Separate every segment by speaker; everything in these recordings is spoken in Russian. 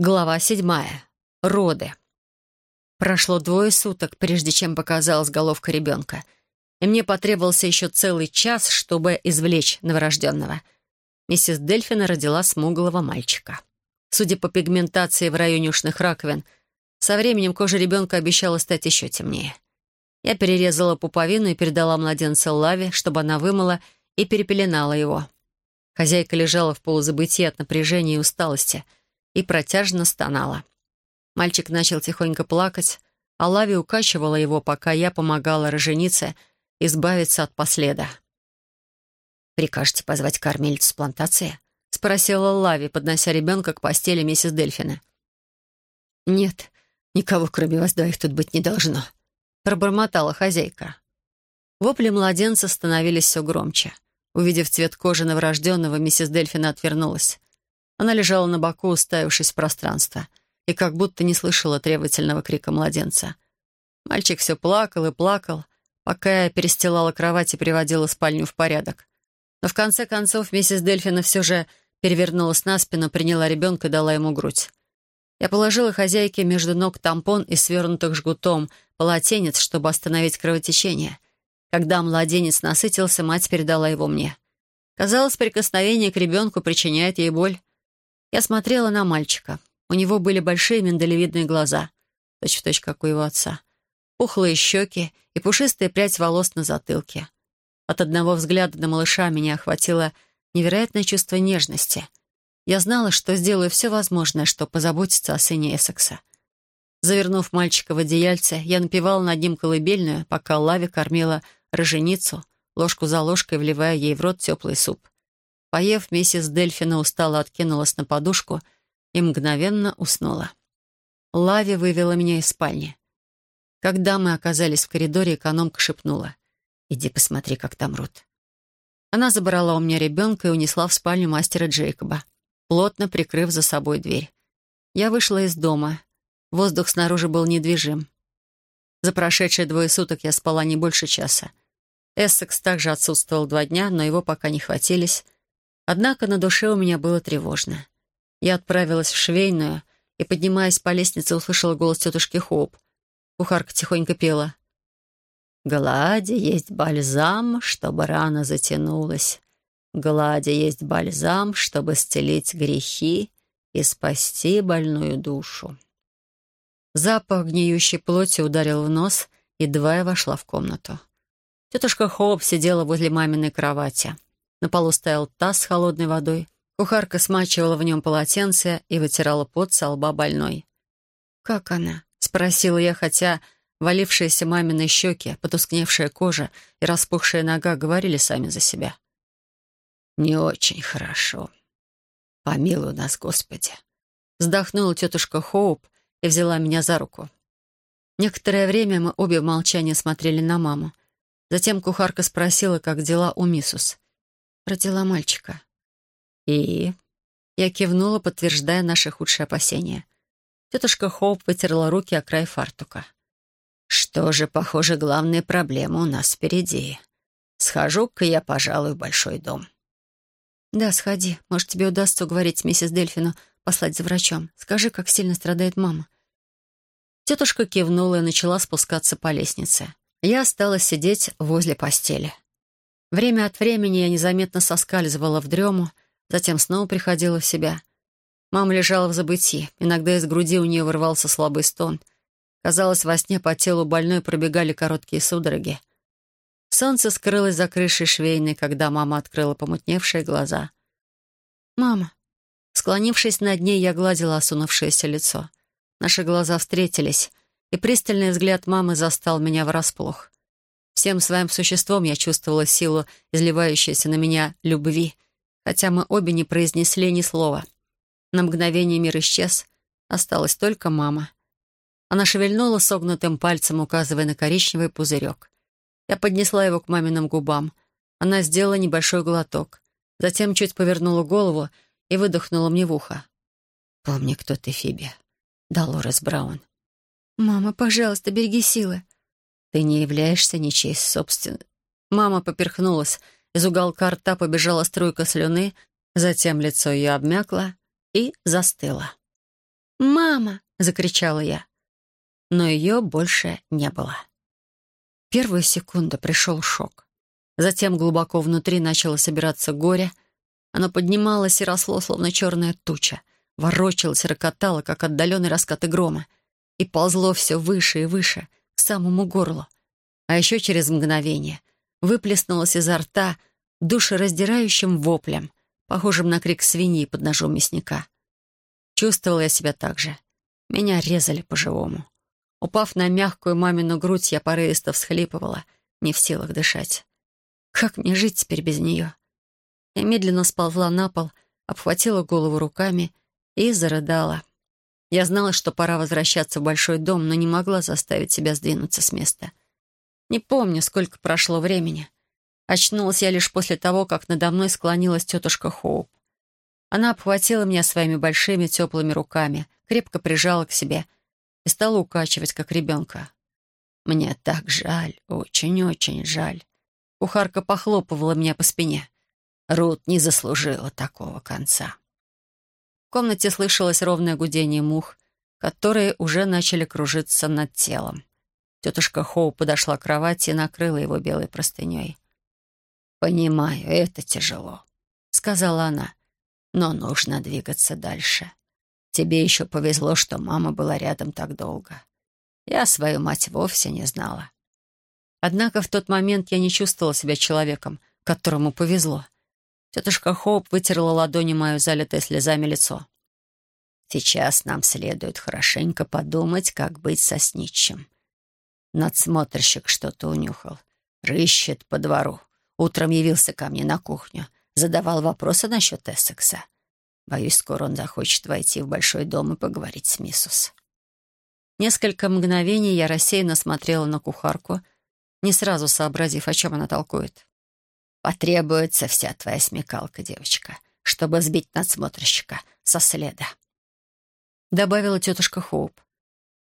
Speaker 1: Глава седьмая. Роды. Прошло двое суток, прежде чем показалась головка ребенка, и мне потребовался еще целый час, чтобы извлечь новорожденного. Миссис Дельфина родила смуглого мальчика. Судя по пигментации в районе ушных раковин, со временем кожа ребенка обещала стать еще темнее. Я перерезала пуповину и передала младенца Лаве, чтобы она вымыла и перепеленала его. Хозяйка лежала в полузабытии от напряжения и усталости — и протяжно стонала. Мальчик начал тихонько плакать, а Лави укачивала его, пока я помогала роженице избавиться от последа. «Прикажете позвать кормильцу с плантации?» — спросила Лави, поднося ребенка к постели миссис Дельфина. «Нет, никого, кроме вас двоих, тут быть не должно», — пробормотала хозяйка. Вопли младенца становились все громче. Увидев цвет кожи новорожденного, миссис Дельфина отвернулась. Она лежала на боку, уставившись в пространство, и как будто не слышала требовательного крика младенца. Мальчик все плакал и плакал, пока я перестилала кровать и приводила спальню в порядок. Но в конце концов миссис Дельфина все же перевернулась на спину, приняла ребенка и дала ему грудь. Я положила хозяйке между ног тампон и свернутых жгутом полотенец, чтобы остановить кровотечение. Когда младенец насытился, мать передала его мне. Казалось, прикосновение к ребенку причиняет ей боль. Я смотрела на мальчика. У него были большие миндалевидные глаза, точь-в-точь, точь, как у его отца. Пухлые щеки и пушистая прядь волос на затылке. От одного взгляда на малыша меня охватило невероятное чувство нежности. Я знала, что сделаю все возможное, чтобы позаботиться о сыне Эссекса. Завернув мальчика в одеяльце, я напевала над ним колыбельную, пока Лави кормила роженицу, ложку за ложкой вливая ей в рот теплый суп. Поев, миссис Дельфина устало откинулась на подушку и мгновенно уснула. Лави вывела меня из спальни. Когда мы оказались в коридоре, экономка шепнула. «Иди посмотри, как там Рут». Она забрала у меня ребенка и унесла в спальню мастера Джейкоба, плотно прикрыв за собой дверь. Я вышла из дома. Воздух снаружи был недвижим. За прошедшие двое суток я спала не больше часа. Эссекс также отсутствовал два дня, но его пока не хватились — Однако на душе у меня было тревожно. Я отправилась в швейную и, поднимаясь по лестнице, услышала голос тетушки Хоуп. Кухарка тихонько пела. «Глади есть бальзам, чтобы рана затянулась. Глади есть бальзам, чтобы стелить грехи и спасти больную душу». Запах гниющей плоти ударил в нос, едва я вошла в комнату. Тетушка Хоуп сидела возле маминой кровати. На полу стоял таз с холодной водой. Кухарка смачивала в нем полотенце и вытирала пот со лба больной. «Как она?» — спросила я, хотя валившиеся мамины щеки, потускневшая кожа и распухшая нога говорили сами за себя. «Не очень хорошо. Помилуй нас, Господи!» Вздохнула тетушка Хоуп и взяла меня за руку. Некоторое время мы обе в молчании смотрели на маму. Затем кухарка спросила, как дела у миссус родила мальчика. И я кивнула, подтверждая наши худшие опасения. Тетушка Хоуп вытерла руки о край фартука. «Что же, похоже, главная проблема у нас впереди. Схожу-ка я, пожалуй, в большой дом». «Да, сходи. Может, тебе удастся уговорить миссис Дельфину послать за врачом. Скажи, как сильно страдает мама». Тетушка кивнула и начала спускаться по лестнице. Я осталась сидеть возле постели. Время от времени я незаметно соскальзывала в дрему, затем снова приходила в себя. Мама лежала в забытии. Иногда из груди у нее вырвался слабый стон. Казалось, во сне по телу больной пробегали короткие судороги. Солнце скрылось за крышей швейной, когда мама открыла помутневшие глаза. «Мама!» Склонившись над ней, я гладила осунувшееся лицо. Наши глаза встретились, и пристальный взгляд мамы застал меня врасплох. Всем своим существом я чувствовала силу, изливающуюся на меня любви, хотя мы обе не произнесли ни слова. На мгновение мир исчез, осталась только мама. Она шевельнула согнутым пальцем, указывая на коричневый пузырек. Я поднесла его к маминым губам. Она сделала небольшой глоток. Затем чуть повернула голову и выдохнула мне в ухо. «Помни, кто ты, Фиби. Долорес Браун». «Мама, пожалуйста, береги силы», ты не являешься ничьей собственной. Мама поперхнулась. Из уголка рта побежала струйка слюны, затем лицо ее обмякло и застыло. «Мама!» — закричала я. Но ее больше не было. Первую секунду пришел шок. Затем глубоко внутри начало собираться горе. Оно поднималось и росло, словно черная туча. Ворочалось, рокотало, как отдаленный раскаты грома. И ползло все выше и выше, самому горлу. А еще через мгновение выплеснулось изо рта душераздирающим воплем, похожим на крик свиньи под ножом мясника. Чувствовала я себя так же. Меня резали по-живому. Упав на мягкую мамину грудь, я порывисто всхлипывала, не в силах дышать. Как мне жить теперь без нее? Я медленно сползла на пол, обхватила голову руками и зарыдала. Я знала, что пора возвращаться в большой дом, но не могла заставить себя сдвинуться с места. Не помню, сколько прошло времени. Очнулась я лишь после того, как надо мной склонилась тетушка Хоуп. Она обхватила меня своими большими теплыми руками, крепко прижала к себе — и стала укачивать, как ребенка. «Мне так жаль, очень-очень жаль». Кухарка похлопывала меня по спине. Рут не заслужила такого конца. В комнате слышалось ровное гудение мух, которые уже начали кружиться над телом. Тетушка Хоу подошла к кровати и накрыла его белой простыней. «Понимаю, это тяжело», — сказала она. «Но нужно двигаться дальше. Тебе еще повезло, что мама была рядом так долго. Я свою мать вовсе не знала. Однако в тот момент я не чувствовала себя человеком, которому повезло. Тетушка Хоуп вытерла ладони мое залитое слезами лицо. «Сейчас нам следует хорошенько подумать, как быть со снитчем. Надсмотрщик что-то унюхал. Рыщет по двору. Утром явился ко мне на кухню. Задавал вопросы насчет Эссекса. Боюсь, скоро он захочет войти в большой дом и поговорить с миссус. Несколько мгновений я рассеянно смотрела на кухарку, не сразу сообразив, о чем она толкует. «Потребуется вся твоя смекалка, девочка, чтобы сбить надсмотрщика со следа», — добавила тетушка Хоуп.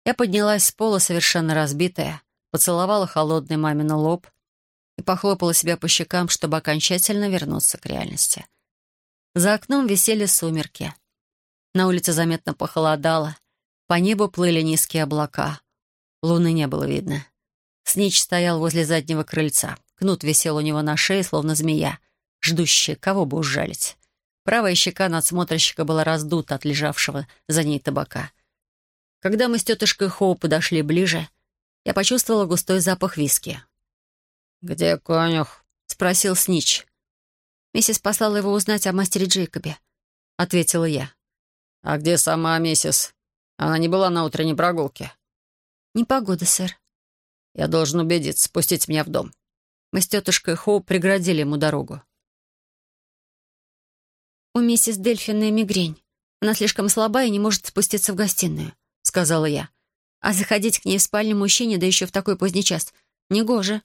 Speaker 1: Я поднялась с пола, совершенно разбитая, поцеловала холодный мамин лоб и похлопала себя по щекам, чтобы окончательно вернуться к реальности. За окном висели сумерки. На улице заметно похолодало. По небу плыли низкие облака. Луны не было видно. Снич стоял возле заднего крыльца. Кнут висел у него на шее, словно змея, ждущая, кого бы ужалить. Правая щека надсмотрщика была раздута от лежавшего за ней табака. Когда мы с тетушкой Хоу подошли ближе, я почувствовала густой запах виски. «Где конюх?» — спросил Снич. Миссис послала его узнать о мастере Джейкобе», — ответила я. «А где сама миссис? Она не была на утренней прогулке?» «Непогода, сэр». «Я должен убедиться, спустить меня в дом». Мы с тетушкой Хоу преградили ему дорогу.
Speaker 2: «У миссис Дельфина мигрень. Она слишком слаба и не может спуститься в гостиную», — сказала я. «А заходить к ней в спальню мужчине, да еще в такой поздний час, негоже».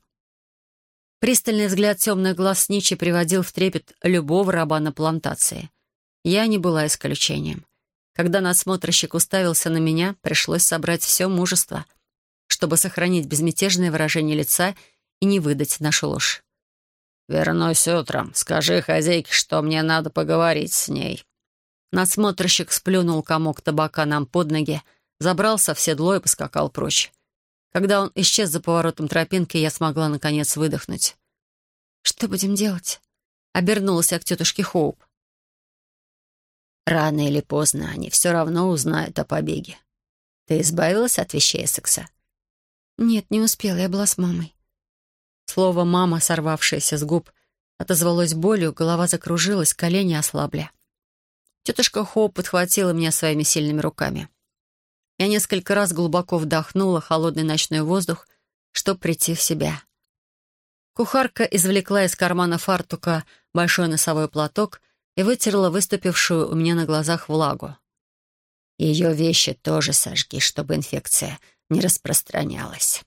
Speaker 1: Пристальный взгляд темных глаз Сничи приводил в трепет любого раба на плантации. Я не была исключением. Когда надсмотрщик уставился на меня, пришлось собрать все мужество, чтобы сохранить безмятежное выражение лица и не выдать нашу ложь. «Вернусь утром. Скажи хозяйке, что мне надо поговорить с ней». Надсмотрщик сплюнул комок табака нам под ноги, забрался в седло и поскакал прочь. Когда он исчез за поворотом тропинки, я смогла, наконец, выдохнуть.
Speaker 2: «Что будем делать?»
Speaker 1: — обернулась я к тетушке Хоуп. «Рано или поздно они все равно узнают о побеге. Ты избавилась от вещей Эссекса?»
Speaker 2: «Нет, не успела, я была с мамой».
Speaker 1: Слово «мама», сорвавшееся с губ, отозвалось болью, голова закружилась, колени ослабли. Тетушка Хоуп подхватила меня своими сильными руками. Я несколько раз глубоко вдохнула холодный ночной воздух, чтобы прийти в себя. Кухарка извлекла из кармана фартука большой носовой платок и вытерла выступившую у меня на глазах влагу. Ее вещи тоже сожги, чтобы инфекция не распространялась.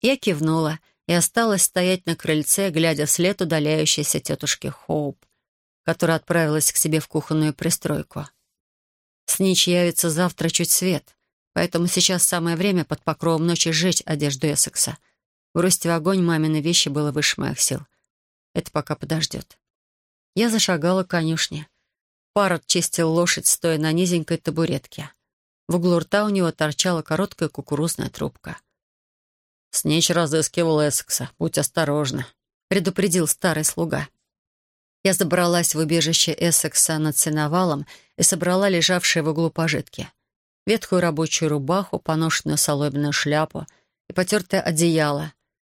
Speaker 1: Я кивнула и осталась стоять на крыльце, глядя вслед удаляющейся тетушки Хоуп, которая отправилась к себе в кухонную пристройку. Снич явится завтра чуть свет, поэтому сейчас самое время под покровом ночи сжечь одежду Эссекса. Бросить в огонь мамины вещи было выше моих сил. Это пока подождет. Я зашагала к конюшне. Парот чистил лошадь, стоя на низенькой табуретке. В углу рта у него торчала короткая кукурузная трубка. «Снечь разыскивал Эссекса. Будь осторожна», — предупредил старый слуга. Я забралась в убежище Эссекса над сеновалом и собрала лежавшие в углу пожитки. Ветхую рабочую рубаху, поношенную соломенную шляпу и потертое одеяло.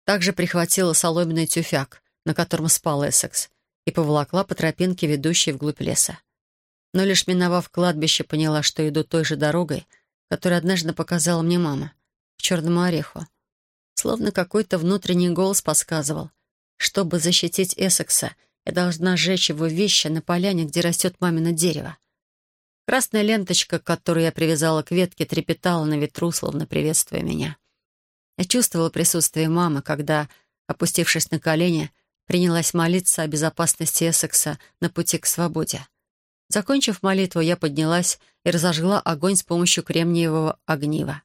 Speaker 1: Также прихватила соломенный тюфяк, на котором спал Эссекс, и поволокла по тропинке, ведущей вглубь леса но лишь миновав кладбище, поняла, что иду той же дорогой, которую однажды показала мне мама, к Черному Ореху. Словно какой-то внутренний голос подсказывал. Чтобы защитить Эссекса, я должна сжечь его вещи на поляне, где растет мамино дерево. Красная ленточка, которую я привязала к ветке, трепетала на ветру, словно приветствуя меня. Я чувствовала присутствие мамы, когда, опустившись на колени, принялась молиться о безопасности Эссекса на пути к свободе. Закончив молитву, я поднялась и разожгла огонь с помощью кремниевого огнива.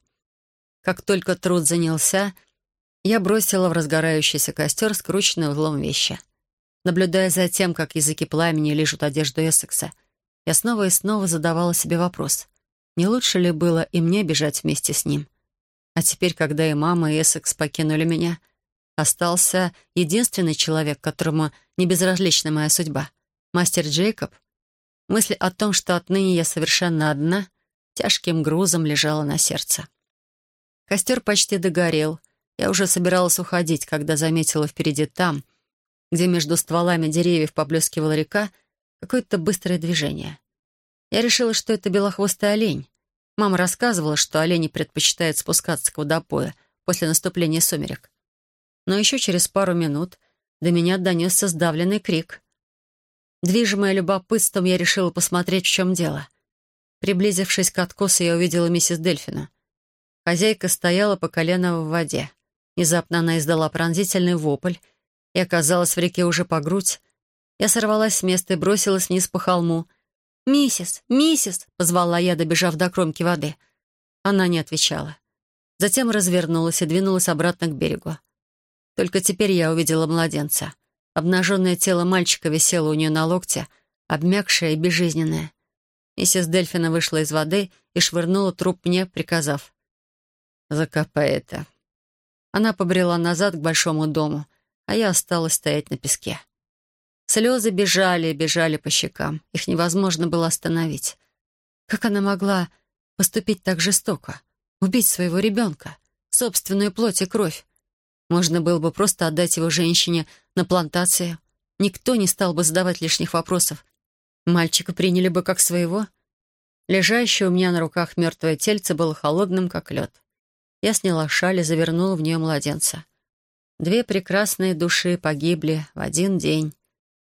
Speaker 1: Как только труд занялся, я бросила в разгорающийся костер скрученный узлом вещи. Наблюдая за тем, как языки пламени лижут одежду Эссекса, я снова и снова задавала себе вопрос, не лучше ли было и мне бежать вместе с ним? А теперь, когда и мама, и Эссекс покинули меня, остался единственный человек, которому не безразлична моя судьба — мастер Джейкоб — Мысль о том, что отныне я совершенно одна, тяжким грузом лежала на сердце. Костер почти догорел. Я уже собиралась уходить, когда заметила впереди там, где между стволами деревьев поблескивала река, какое-то быстрое движение. Я решила, что это белохвостый олень. Мама рассказывала, что олени предпочитают спускаться к водопою после наступления сумерек. Но еще через пару минут до меня донесся сдавленный крик. Движимая любопытством, я решила посмотреть, в чем дело. Приблизившись к откосу, я увидела миссис Дельфина. Хозяйка стояла по колено в воде. Внезапно она издала пронзительный вопль и оказалась в реке уже по грудь. Я сорвалась с места и бросилась вниз по холму. «Миссис! Миссис!» — позвала я, добежав до кромки воды. Она не отвечала. Затем развернулась и двинулась обратно к берегу. Только теперь я увидела младенца. Обнаженное тело мальчика висело у нее на локте, обмякшее и безжизненное. Миссис Дельфина вышла из воды и швырнула труп мне, приказав. «Закопай это». Она побрела назад к большому дому, а я осталась стоять на песке. Слезы бежали бежали по щекам. Их невозможно было остановить. Как она могла поступить так жестоко? Убить своего ребенка, собственную плоть и кровь? Можно было бы просто отдать его женщине на плантации. Никто не стал бы задавать лишних вопросов. Мальчика приняли бы как своего. Лежащее у меня на руках мертвое тельце было холодным, как лед. Я сняла шаль и завернула в нее младенца. Две прекрасные души погибли в один день.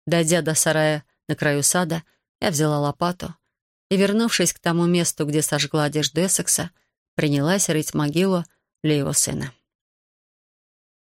Speaker 1: Дойдя до сарая на краю сада, я взяла лопату и, вернувшись к тому месту, где сожгла одежду Эссекса, принялась рыть могилу для его сына.